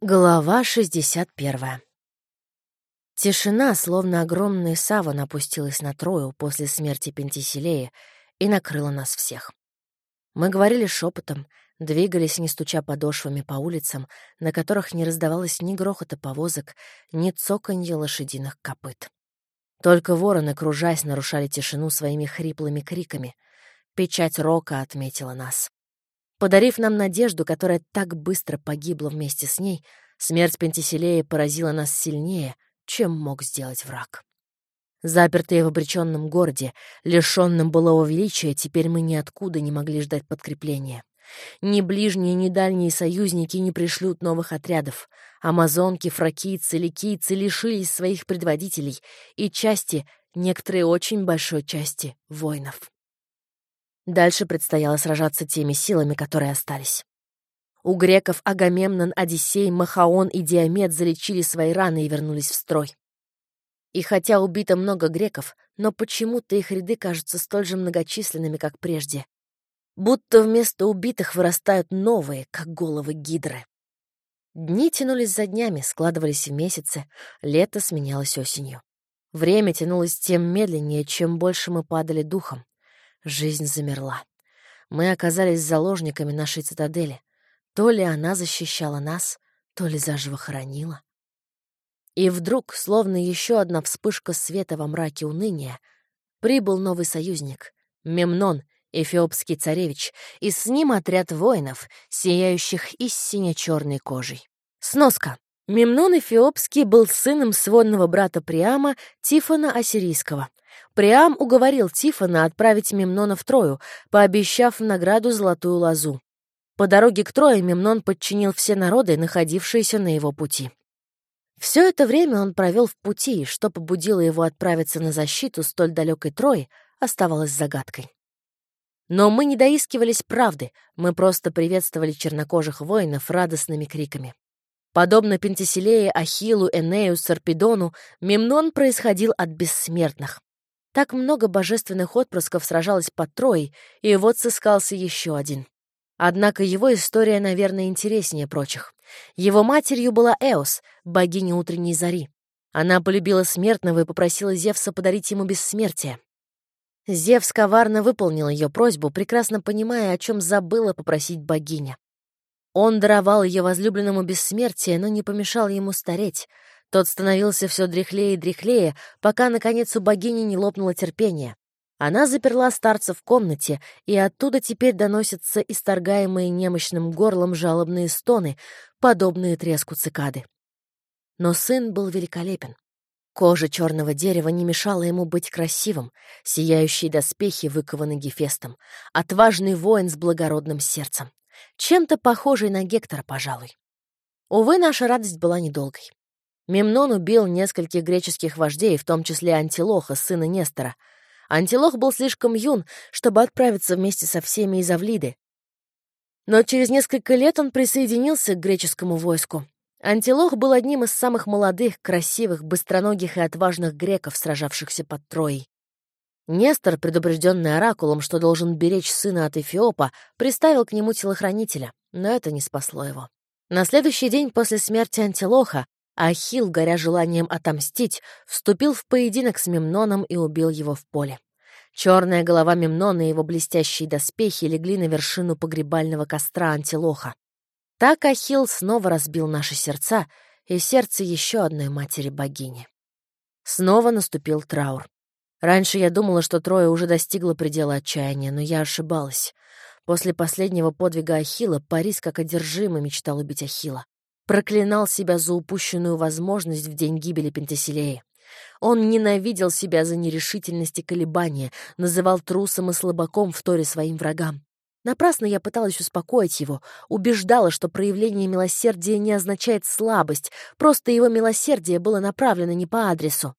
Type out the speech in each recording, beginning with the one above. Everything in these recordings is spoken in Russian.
Глава 61. Тишина, словно огромный саван, опустилась на Трою после смерти Пентиселея и накрыла нас всех. Мы говорили шепотом, двигались, не стуча подошвами по улицам, на которых не раздавалось ни грохота повозок, ни цоканья лошадиных копыт. Только вороны, кружась, нарушали тишину своими хриплыми криками. Печать рока отметила нас. Подарив нам надежду, которая так быстро погибла вместе с ней, смерть Пентиселея поразила нас сильнее, чем мог сделать враг. Запертые в обреченном городе, лишенном былого величия, теперь мы ниоткуда не могли ждать подкрепления. Ни ближние, ни дальние союзники не пришлют новых отрядов. Амазонки, фракийцы, ликийцы лишились своих предводителей и части, некоторые очень большой части, воинов. Дальше предстояло сражаться теми силами, которые остались. У греков Агамемнон, Одиссей, Махаон и Диамет залечили свои раны и вернулись в строй. И хотя убито много греков, но почему-то их ряды кажутся столь же многочисленными, как прежде. Будто вместо убитых вырастают новые, как головы гидры. Дни тянулись за днями, складывались в месяцы, лето сменялось осенью. Время тянулось тем медленнее, чем больше мы падали духом. Жизнь замерла. Мы оказались заложниками нашей цитадели. То ли она защищала нас, то ли заживо хоронила. И вдруг, словно еще одна вспышка света во мраке уныния, прибыл новый союзник — Мемнон, эфиопский царевич, и с ним отряд воинов, сияющих истине черной кожей. Сноска. Мемнон Эфиопский был сыном сводного брата Приама Тифона Ассирийского. Приам уговорил Тифона отправить Мемнона в Трою, пообещав в награду золотую лозу. По дороге к Трое Мемнон подчинил все народы, находившиеся на его пути. Все это время он провел в пути, и что побудило его отправиться на защиту столь далекой Трои, оставалось загадкой. Но мы не доискивались правды, мы просто приветствовали чернокожих воинов радостными криками. Подобно Пентеселее, Ахиллу, Энею, Сарпедону, Мемнон происходил от бессмертных. Так много божественных отпрысков сражалось под Троей, и вот сыскался еще один. Однако его история, наверное, интереснее прочих. Его матерью была Эос, богиня утренней зари. Она полюбила смертного и попросила Зевса подарить ему бессмертие. Зевс коварно выполнил ее просьбу, прекрасно понимая, о чем забыла попросить богиня. Он даровал ее возлюбленному бессмертие, но не помешал ему стареть. Тот становился все дряхлее и дряхлее, пока, наконец, у богини не лопнуло терпение. Она заперла старца в комнате, и оттуда теперь доносятся исторгаемые немощным горлом жалобные стоны, подобные треску цикады. Но сын был великолепен. Кожа черного дерева не мешала ему быть красивым, сияющие доспехи выкованы Гефестом, отважный воин с благородным сердцем. Чем-то похожий на Гектора, пожалуй. Увы, наша радость была недолгой. Мемнон убил нескольких греческих вождей, в том числе Антилоха, сына Нестора. Антилох был слишком юн, чтобы отправиться вместе со всеми из Авлиды. Но через несколько лет он присоединился к греческому войску. Антилох был одним из самых молодых, красивых, быстроногих и отважных греков, сражавшихся под Троей. Нестор, предупрежденный оракулом, что должен беречь сына от Эфиопа, приставил к нему телохранителя, но это не спасло его. На следующий день после смерти Антилоха Ахилл, горя желанием отомстить, вступил в поединок с Мемноном и убил его в поле. Черная голова Мемнона и его блестящие доспехи легли на вершину погребального костра Антилоха. Так Ахилл снова разбил наши сердца и сердце еще одной матери-богини. Снова наступил траур. Раньше я думала, что Троя уже достигла предела отчаяния, но я ошибалась. После последнего подвига Ахила Парис как одержимый мечтал убить Ахила. Проклинал себя за упущенную возможность в день гибели Пентеселеи. Он ненавидел себя за нерешительность и колебания, называл трусом и слабаком в торе своим врагам. Напрасно я пыталась успокоить его, убеждала, что проявление милосердия не означает слабость, просто его милосердие было направлено не по адресу.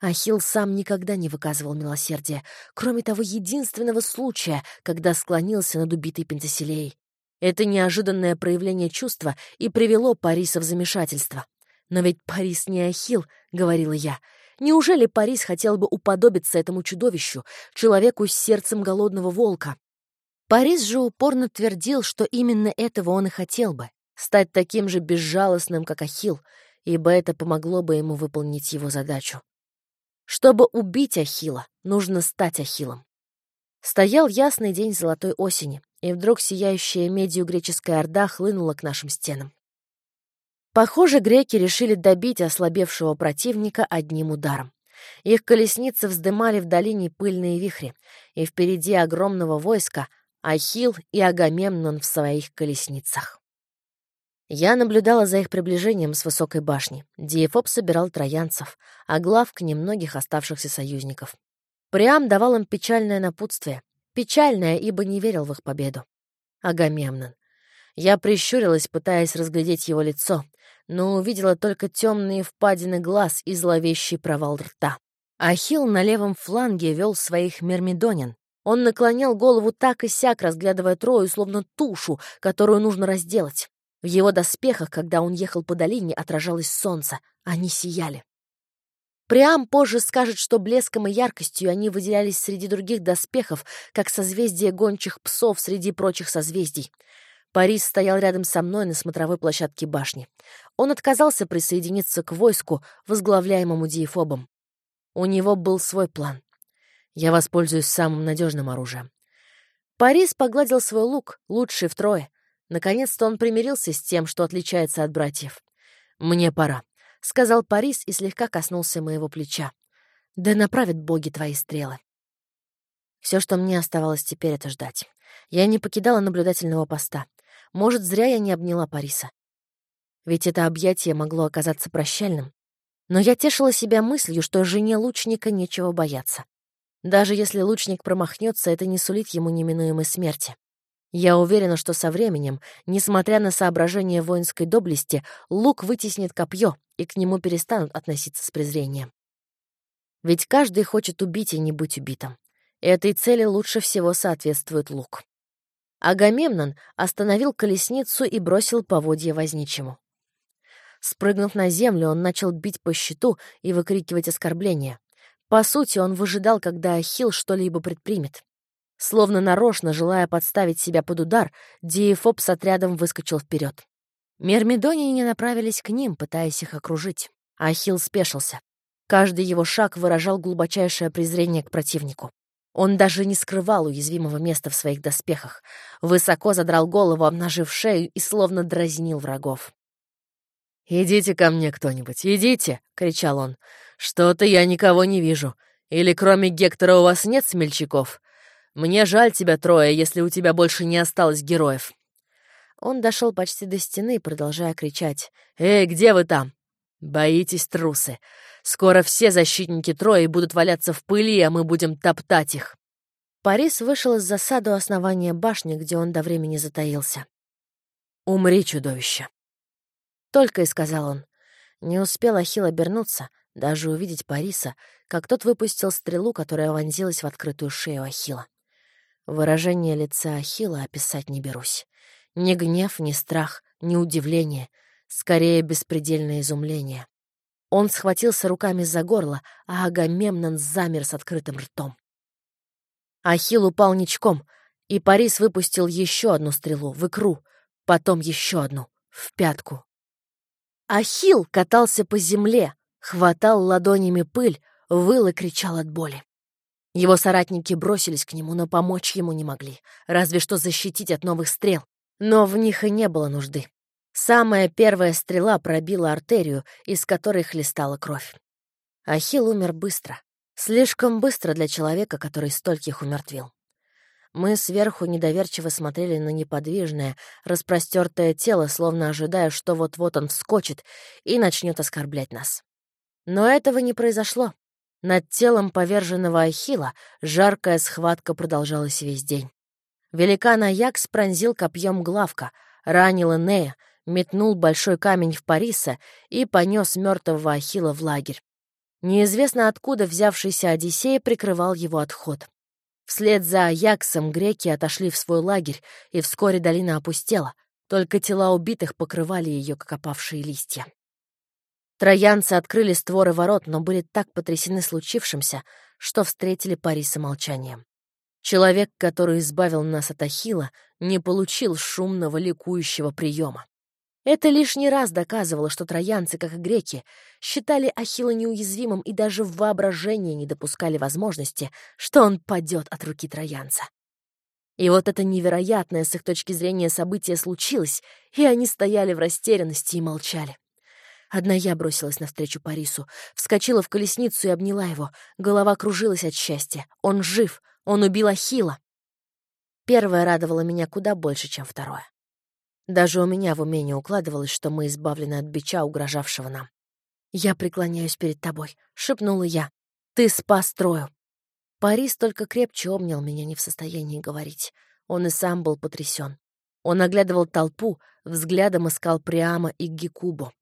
Ахилл сам никогда не выказывал милосердия, кроме того единственного случая, когда склонился над убитой Пентеселеей. Это неожиданное проявление чувства и привело Париса в замешательство. «Но ведь Парис не Ахилл», — говорила я. «Неужели Парис хотел бы уподобиться этому чудовищу, человеку с сердцем голодного волка?» Парис же упорно твердил, что именно этого он и хотел бы. стать таким же безжалостным, как Ахил, ибо это помогло бы ему выполнить его задачу. Чтобы убить Ахила, нужно стать Ахилом. Стоял ясный день золотой осени, и вдруг сияющая медью греческая орда хлынула к нашим стенам. Похоже, греки решили добить ослабевшего противника одним ударом. Их колесницы вздымали в долине пыльные вихри, и впереди огромного войска Ахил и Агамемнон в своих колесницах. Я наблюдала за их приближением с высокой башни. Диефоб собирал троянцев, а главк немногих оставшихся союзников. Приам давал им печальное напутствие. Печальное, ибо не верил в их победу. Агамемнон. Я прищурилась, пытаясь разглядеть его лицо, но увидела только темные впадины глаз и зловещий провал рта. Ахилл на левом фланге вел своих мермидонин. Он наклонял голову так и сяк, разглядывая Трою, словно тушу, которую нужно разделать. В его доспехах, когда он ехал по долине, отражалось солнце. Они сияли. Приам позже скажет, что блеском и яркостью они выделялись среди других доспехов, как созвездие гончих псов среди прочих созвездий. Парис стоял рядом со мной на смотровой площадке башни. Он отказался присоединиться к войску, возглавляемому Диефобом. У него был свой план. Я воспользуюсь самым надежным оружием. Парис погладил свой лук, лучший втрое. Наконец-то он примирился с тем, что отличается от братьев. «Мне пора», — сказал Парис и слегка коснулся моего плеча. «Да направят боги твои стрелы». Все, что мне оставалось теперь, — это ждать. Я не покидала наблюдательного поста. Может, зря я не обняла Париса. Ведь это объятие могло оказаться прощальным. Но я тешила себя мыслью, что жене лучника нечего бояться. Даже если лучник промахнется, это не сулит ему неминуемой смерти. Я уверена, что со временем, несмотря на соображения воинской доблести, лук вытеснит копье, и к нему перестанут относиться с презрением. Ведь каждый хочет убить и не быть убитым. Этой цели лучше всего соответствует лук. Агамемнон остановил колесницу и бросил поводья возничему. Спрыгнув на землю, он начал бить по щиту и выкрикивать оскорбления. По сути, он выжидал, когда Ахилл что-либо предпримет. Словно нарочно, желая подставить себя под удар, Диефоб с отрядом выскочил вперед. Мермидонине направились к ним, пытаясь их окружить. Ахилл спешился. Каждый его шаг выражал глубочайшее презрение к противнику. Он даже не скрывал уязвимого места в своих доспехах, высоко задрал голову, обнажив шею и словно дразнил врагов. «Идите ко мне кто-нибудь, идите!» — кричал он. «Что-то я никого не вижу. Или кроме Гектора у вас нет смельчаков? Мне жаль тебя, Трое, если у тебя больше не осталось героев». Он дошел почти до стены, продолжая кричать. «Эй, где вы там?» «Боитесь, трусы. Скоро все защитники Трои будут валяться в пыли, а мы будем топтать их». Парис вышел из засады у основания башни, где он до времени затаился. «Умри, чудовище!» Только и сказал он. Не успел Ахилл обернуться, даже увидеть Париса, как тот выпустил стрелу, которая вонзилась в открытую шею Ахила. Выражение лица Ахила описать не берусь. Ни гнев, ни страх, ни удивление, скорее беспредельное изумление. Он схватился руками за горло, а Агамемнон замер с открытым ртом. Ахилл упал ничком, и Парис выпустил еще одну стрелу в икру, потом еще одну в пятку. Ахилл катался по земле, хватал ладонями пыль, выл и кричал от боли. Его соратники бросились к нему, но помочь ему не могли, разве что защитить от новых стрел. Но в них и не было нужды. Самая первая стрела пробила артерию, из которой хлестала кровь. Ахилл умер быстро. Слишком быстро для человека, который стольких умертвил. Мы сверху недоверчиво смотрели на неподвижное, распростертое тело, словно ожидая, что вот-вот он вскочит и начнет оскорблять нас. Но этого не произошло. Над телом поверженного Ахила жаркая схватка продолжалась весь день. Великан Аякс пронзил копьем главка, ранил Энея, метнул большой камень в Париса и понес мертвого Ахила в лагерь. Неизвестно откуда взявшийся Одиссей прикрывал его отход. Вслед за Аяксом греки отошли в свой лагерь, и вскоре долина опустела, только тела убитых покрывали ее, как опавшие листья. Троянцы открыли створы ворот, но были так потрясены случившимся, что встретили Париса молчанием. Человек, который избавил нас от Ахила, не получил шумного ликующего приема. Это лишний раз доказывало, что троянцы, как и греки, считали Ахилла неуязвимым и даже в воображении не допускали возможности, что он падет от руки троянца. И вот это невероятное с их точки зрения событие случилось, и они стояли в растерянности и молчали. Одна я бросилась навстречу Парису, вскочила в колесницу и обняла его. Голова кружилась от счастья. Он жив, он убил Ахила. Первое радовало меня куда больше, чем второе. Даже у меня в уме не укладывалось, что мы избавлены от бича, угрожавшего нам. «Я преклоняюсь перед тобой», — шепнула я. «Ты спас Трою. Парис только крепче обнял меня, не в состоянии говорить. Он и сам был потрясен. Он оглядывал толпу, взглядом искал Приама и Гекубу.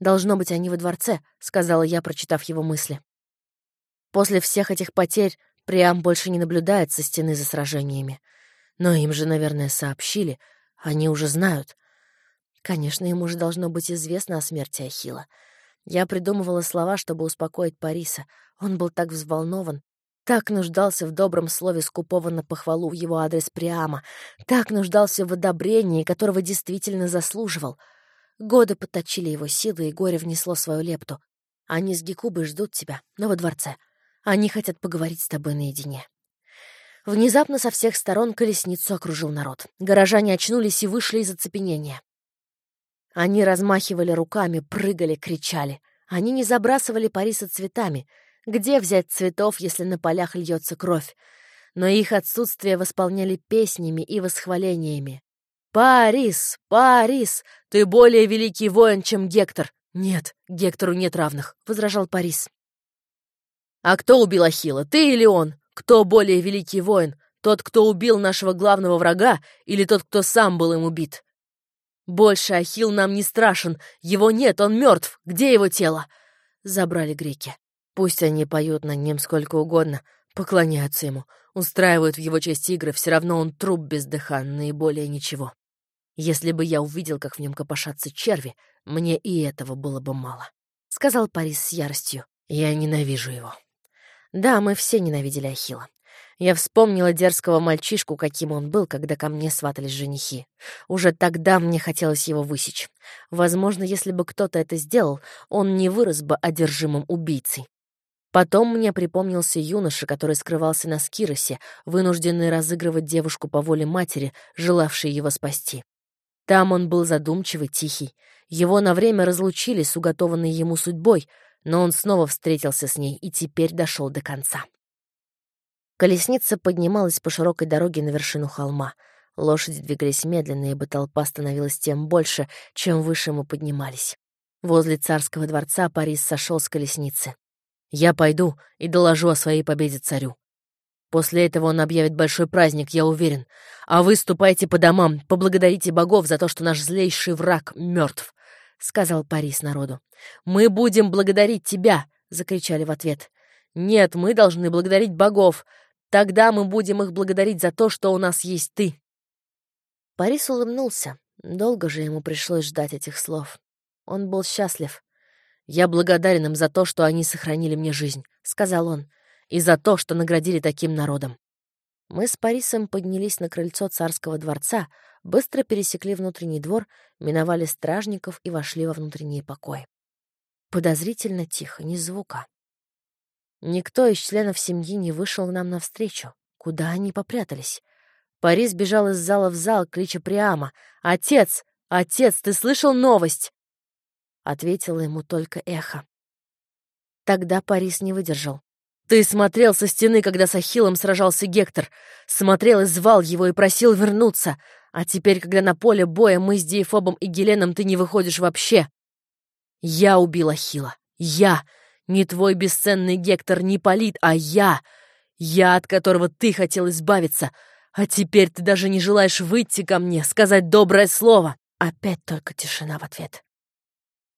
«Должно быть, они во дворце», — сказала я, прочитав его мысли. После всех этих потерь Приам больше не наблюдает со стены за сражениями. Но им же, наверное, сообщили. Они уже знают. Конечно, ему же должно быть известно о смерти Ахила. Я придумывала слова, чтобы успокоить Париса. Он был так взволнован, так нуждался в добром слове скупого похвалу в его адрес Приама, так нуждался в одобрении, которого действительно заслуживал. Годы подточили его силы, и горе внесло свою лепту. Они с Гекубой ждут тебя, но во дворце. Они хотят поговорить с тобой наедине. Внезапно со всех сторон колесницу окружил народ. Горожане очнулись и вышли из оцепенения. Они размахивали руками, прыгали, кричали. Они не забрасывали Париса цветами — где взять цветов, если на полях льется кровь? Но их отсутствие восполняли песнями и восхвалениями. «Парис! Парис! Ты более великий воин, чем Гектор!» «Нет, Гектору нет равных», — возражал Парис. «А кто убил Ахилла, ты или он? Кто более великий воин? Тот, кто убил нашего главного врага, или тот, кто сам был им убит?» «Больше Ахилл нам не страшен. Его нет, он мертв. Где его тело?» Забрали греки. Пусть они поют над ним сколько угодно, поклоняются ему, устраивают в его честь игры, все равно он труп бездыханный и более ничего. Если бы я увидел, как в нем копошатся черви, мне и этого было бы мало. Сказал Парис с яростью. Я ненавижу его. Да, мы все ненавидели Ахила. Я вспомнила дерзкого мальчишку, каким он был, когда ко мне сватались женихи. Уже тогда мне хотелось его высечь. Возможно, если бы кто-то это сделал, он не вырос бы одержимым убийцей. Потом мне припомнился юноша, который скрывался на Скиросе, вынужденный разыгрывать девушку по воле матери, желавшей его спасти. Там он был задумчивый, тихий. Его на время разлучили с уготованной ему судьбой, но он снова встретился с ней и теперь дошел до конца. Колесница поднималась по широкой дороге на вершину холма. Лошади двигались медленно, ибо толпа становилась тем больше, чем выше мы поднимались. Возле царского дворца Парис сошел с колесницы. Я пойду и доложу о своей победе царю. После этого он объявит большой праздник, я уверен. А вы ступайте по домам, поблагодарите богов за то, что наш злейший враг мертв, сказал Парис народу. Мы будем благодарить тебя, закричали в ответ. Нет, мы должны благодарить богов. Тогда мы будем их благодарить за то, что у нас есть ты. Парис улыбнулся. Долго же ему пришлось ждать этих слов. Он был счастлив. «Я благодарен им за то, что они сохранили мне жизнь», — сказал он, «и за то, что наградили таким народом». Мы с Парисом поднялись на крыльцо царского дворца, быстро пересекли внутренний двор, миновали стражников и вошли во внутренние покои. Подозрительно тихо, ни звука. Никто из членов семьи не вышел нам навстречу. Куда они попрятались? Парис бежал из зала в зал, клича Приама. «Отец! Отец, ты слышал новость?» Ответило ему только эхо. Тогда Парис не выдержал. «Ты смотрел со стены, когда с Ахиллом сражался Гектор. Смотрел и звал его, и просил вернуться. А теперь, когда на поле боя мы с Диефобом и Геленом, ты не выходишь вообще. Я убил Ахила. Я. Не твой бесценный Гектор, не Полит, а я. Я, от которого ты хотел избавиться. А теперь ты даже не желаешь выйти ко мне, сказать доброе слово. Опять только тишина в ответ.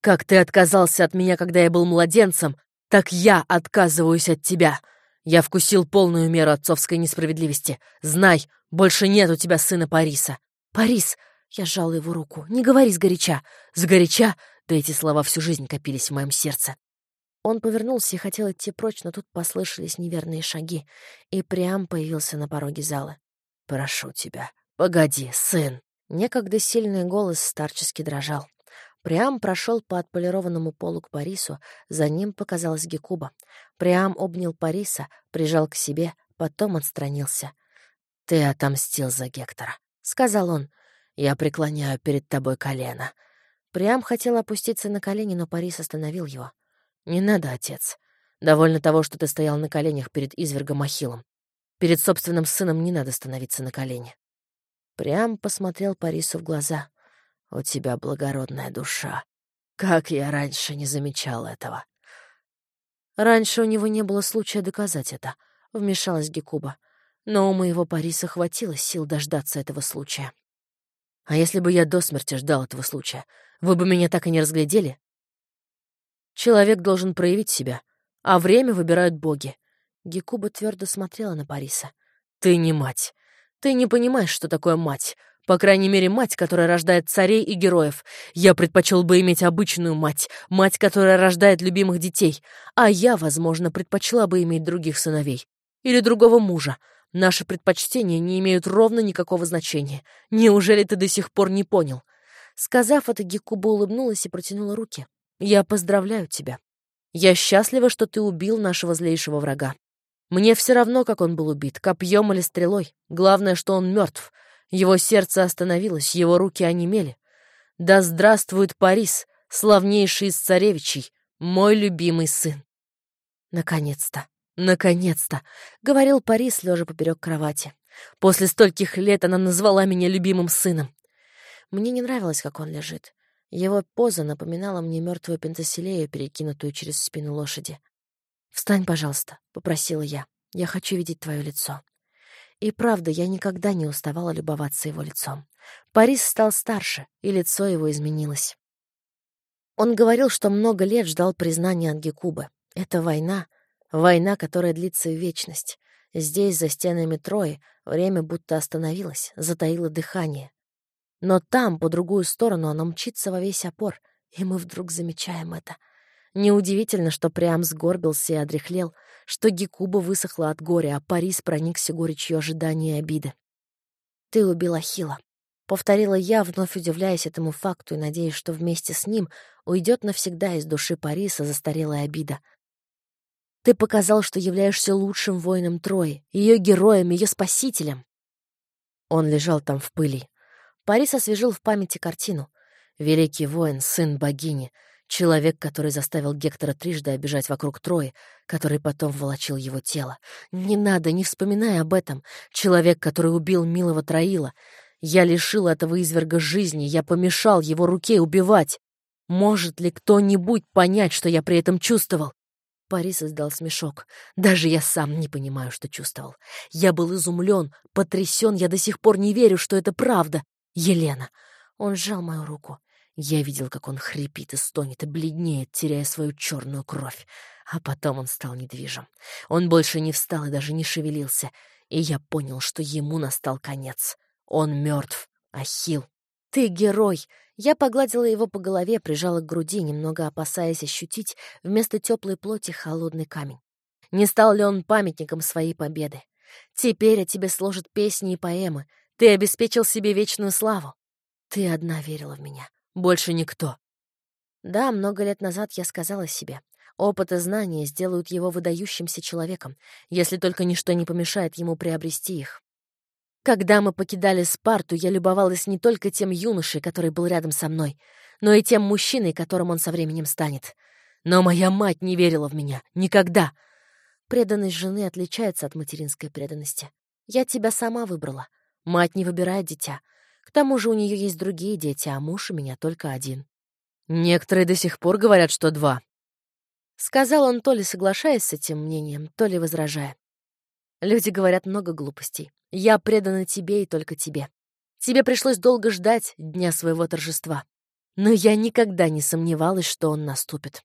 Как ты отказался от меня, когда я был младенцем, так я отказываюсь от тебя. Я вкусил полную меру отцовской несправедливости. Знай, больше нет у тебя сына Париса. Парис! Я сжала его руку. Не говори сгоряча. Сгоряча? Да эти слова всю жизнь копились в моем сердце. Он повернулся и хотел идти прочь, но тут послышались неверные шаги, и Приам появился на пороге зала. «Прошу тебя, погоди, сын!» Некогда сильный голос старчески дрожал. Приам прошел по отполированному полу к Парису, за ним показалась Гекуба. Приам обнял Париса, прижал к себе, потом отстранился. «Ты отомстил за Гектора», — сказал он. «Я преклоняю перед тобой колено». Приам хотел опуститься на колени, но Парис остановил его. «Не надо, отец. Довольно того, что ты стоял на коленях перед извергом Ахиллом. Перед собственным сыном не надо становиться на колени». Приам посмотрел Парису в глаза. «У тебя благородная душа. Как я раньше не замечал этого». «Раньше у него не было случая доказать это», — вмешалась Гекуба. «Но у моего Париса хватило сил дождаться этого случая». «А если бы я до смерти ждал этого случая, вы бы меня так и не разглядели?» «Человек должен проявить себя, а время выбирают боги». Гекуба твердо смотрела на Париса. «Ты не мать. Ты не понимаешь, что такое мать. По крайней мере, мать, которая рождает царей и героев. Я предпочел бы иметь обычную мать, мать, которая рождает любимых детей. А я, возможно, предпочла бы иметь других сыновей. Или другого мужа. Наши предпочтения не имеют ровно никакого значения. Неужели ты до сих пор не понял?» Сказав это, Гекуба улыбнулась и протянула руки. «Я поздравляю тебя. Я счастлива, что ты убил нашего злейшего врага. Мне все равно, как он был убит, копьем или стрелой. Главное, что он мертв. Его сердце остановилось, его руки онемели. Да здравствует Парис, славнейший из царевичей, мой любимый сын. Наконец-то, наконец-то, — говорил Парис, лежа поперек кровати. После стольких лет она назвала меня любимым сыном. Мне не нравилось, как он лежит. Его поза напоминала мне мертвую пентаселею, перекинутую через спину лошади. «Встань, пожалуйста», — попросила я. «Я хочу видеть твое лицо». И правда, я никогда не уставала любоваться его лицом. Парис стал старше, и лицо его изменилось. Он говорил, что много лет ждал признания от. Это война, война, которая длится в вечность. Здесь, за стенами Трои, время будто остановилось, затаило дыхание. Но там, по другую сторону, оно мчится во весь опор, и мы вдруг замечаем это — Неудивительно, что Приам сгорбился и одряхлел, что Гекуба высохла от горя, а Парис проникся горечью ожидания и обиды. «Ты убил Ахила», — повторила я, вновь удивляясь этому факту и надеясь, что вместе с ним уйдет навсегда из души Париса застарелая обида. «Ты показал, что являешься лучшим воином Трои, ее героем, ее спасителем». Он лежал там в пыли. Парис освежил в памяти картину. Великий воин, сын богини — Человек, который заставил Гектора трижды обижать вокруг Трои, который потом волочил его тело. Не надо, не вспоминай об этом. Человек, который убил милого Троила. Я лишил этого изверга жизни, я помешал его руке убивать. Может ли кто-нибудь понять, что я при этом чувствовал? Парис издал смешок. Даже я сам не понимаю, что чувствовал. Я был изумлен, потрясен, я до сих пор не верю, что это правда. Елена. Он сжал мою руку. Я видел, как он хрипит и стонет и бледнеет, теряя свою черную кровь. А потом он стал недвижим. Он больше не встал и даже не шевелился. И я понял, что ему настал конец. Он мертв. Ахил. «Ты герой!» Я погладила его по голове, прижала к груди, немного опасаясь ощутить вместо теплой плоти холодный камень. Не стал ли он памятником своей победы? Теперь о тебе сложат песни и поэмы. Ты обеспечил себе вечную славу. Ты одна верила в меня. Больше никто. Да, много лет назад я сказала себе, опыт и знания сделают его выдающимся человеком, если только ничто не помешает ему приобрести их. Когда мы покидали Спарту, я любовалась не только тем юношей, который был рядом со мной, но и тем мужчиной, которым он со временем станет. Но моя мать не верила в меня. Никогда. Преданность жены отличается от материнской преданности. Я тебя сама выбрала. Мать не выбирает дитя. К тому же у нее есть другие дети, а муж у меня только один. Некоторые до сих пор говорят, что два. Сказал он, то ли соглашаясь с этим мнением, то ли возражая. Люди говорят много глупостей. Я предана тебе и только тебе. Тебе пришлось долго ждать дня своего торжества. Но я никогда не сомневалась, что он наступит.